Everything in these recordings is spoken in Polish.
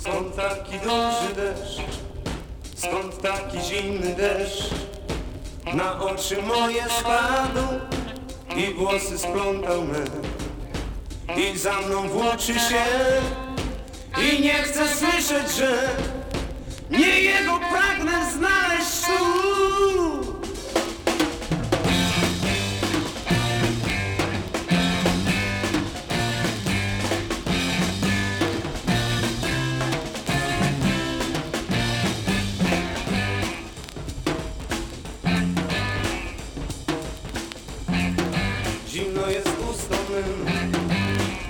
Skąd taki duży deszcz? Skąd taki zimny deszcz? Na oczy moje spadł i włosy splątał me I za mną włóczy się i nie chcę słyszeć, że Nie jego pragnę znaleźć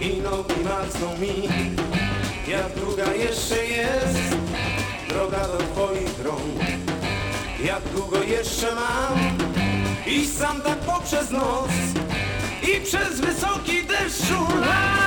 i nogi martwą mi. Jak długa jeszcze jest. Droga do twoich rąk. Jak długo jeszcze mam? Iść sam tak poprzez noc I przez wysoki deszczu lat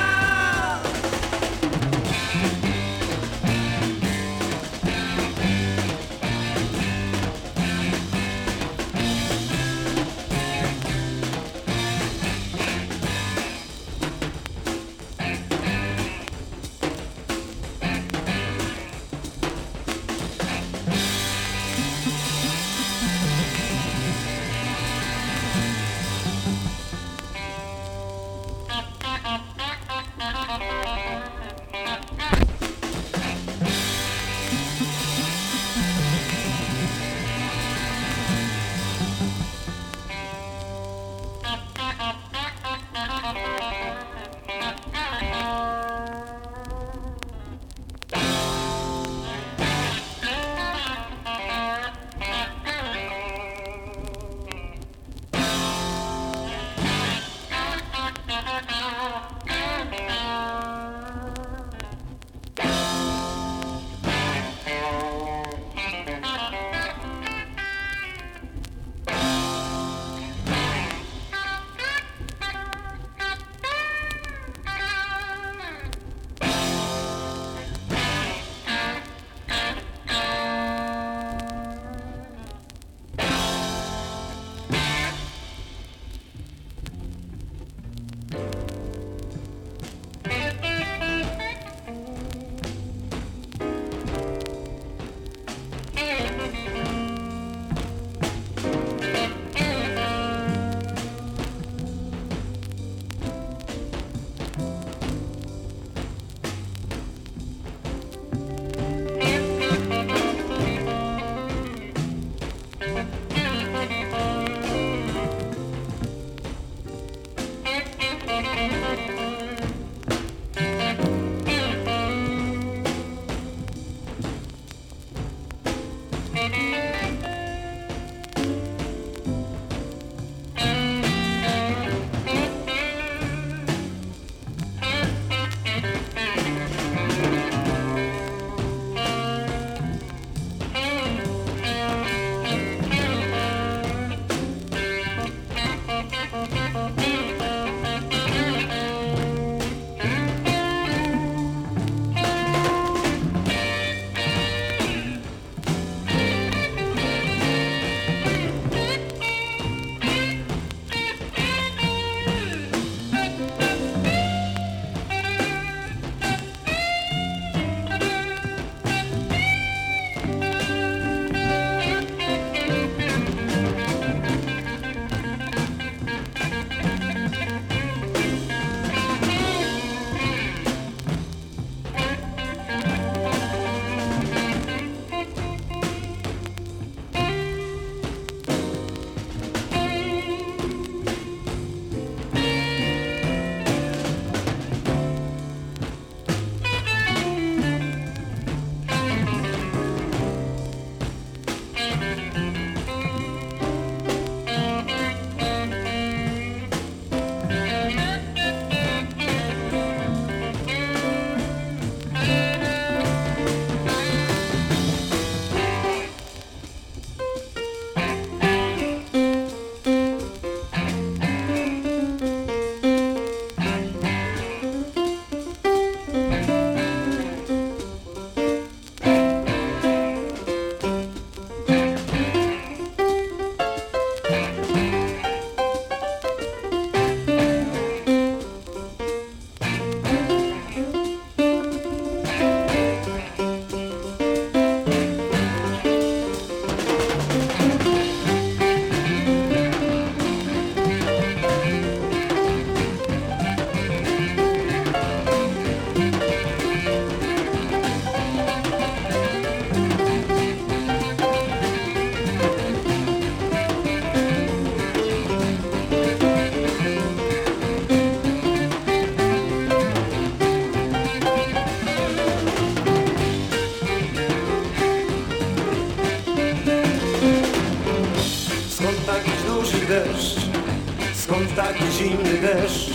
Skąd taki zimny deszcz?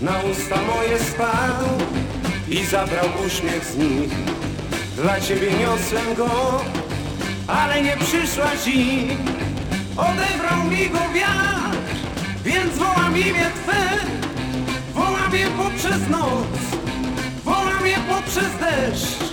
Na usta moje spadł i zabrał uśmiech z nich. Dla ciebie niosłem go, ale nie przyszłaś i odebrał mi go wiatr, więc wołam imię Twe, wołam je poprzez noc, wołam je poprzez deszcz,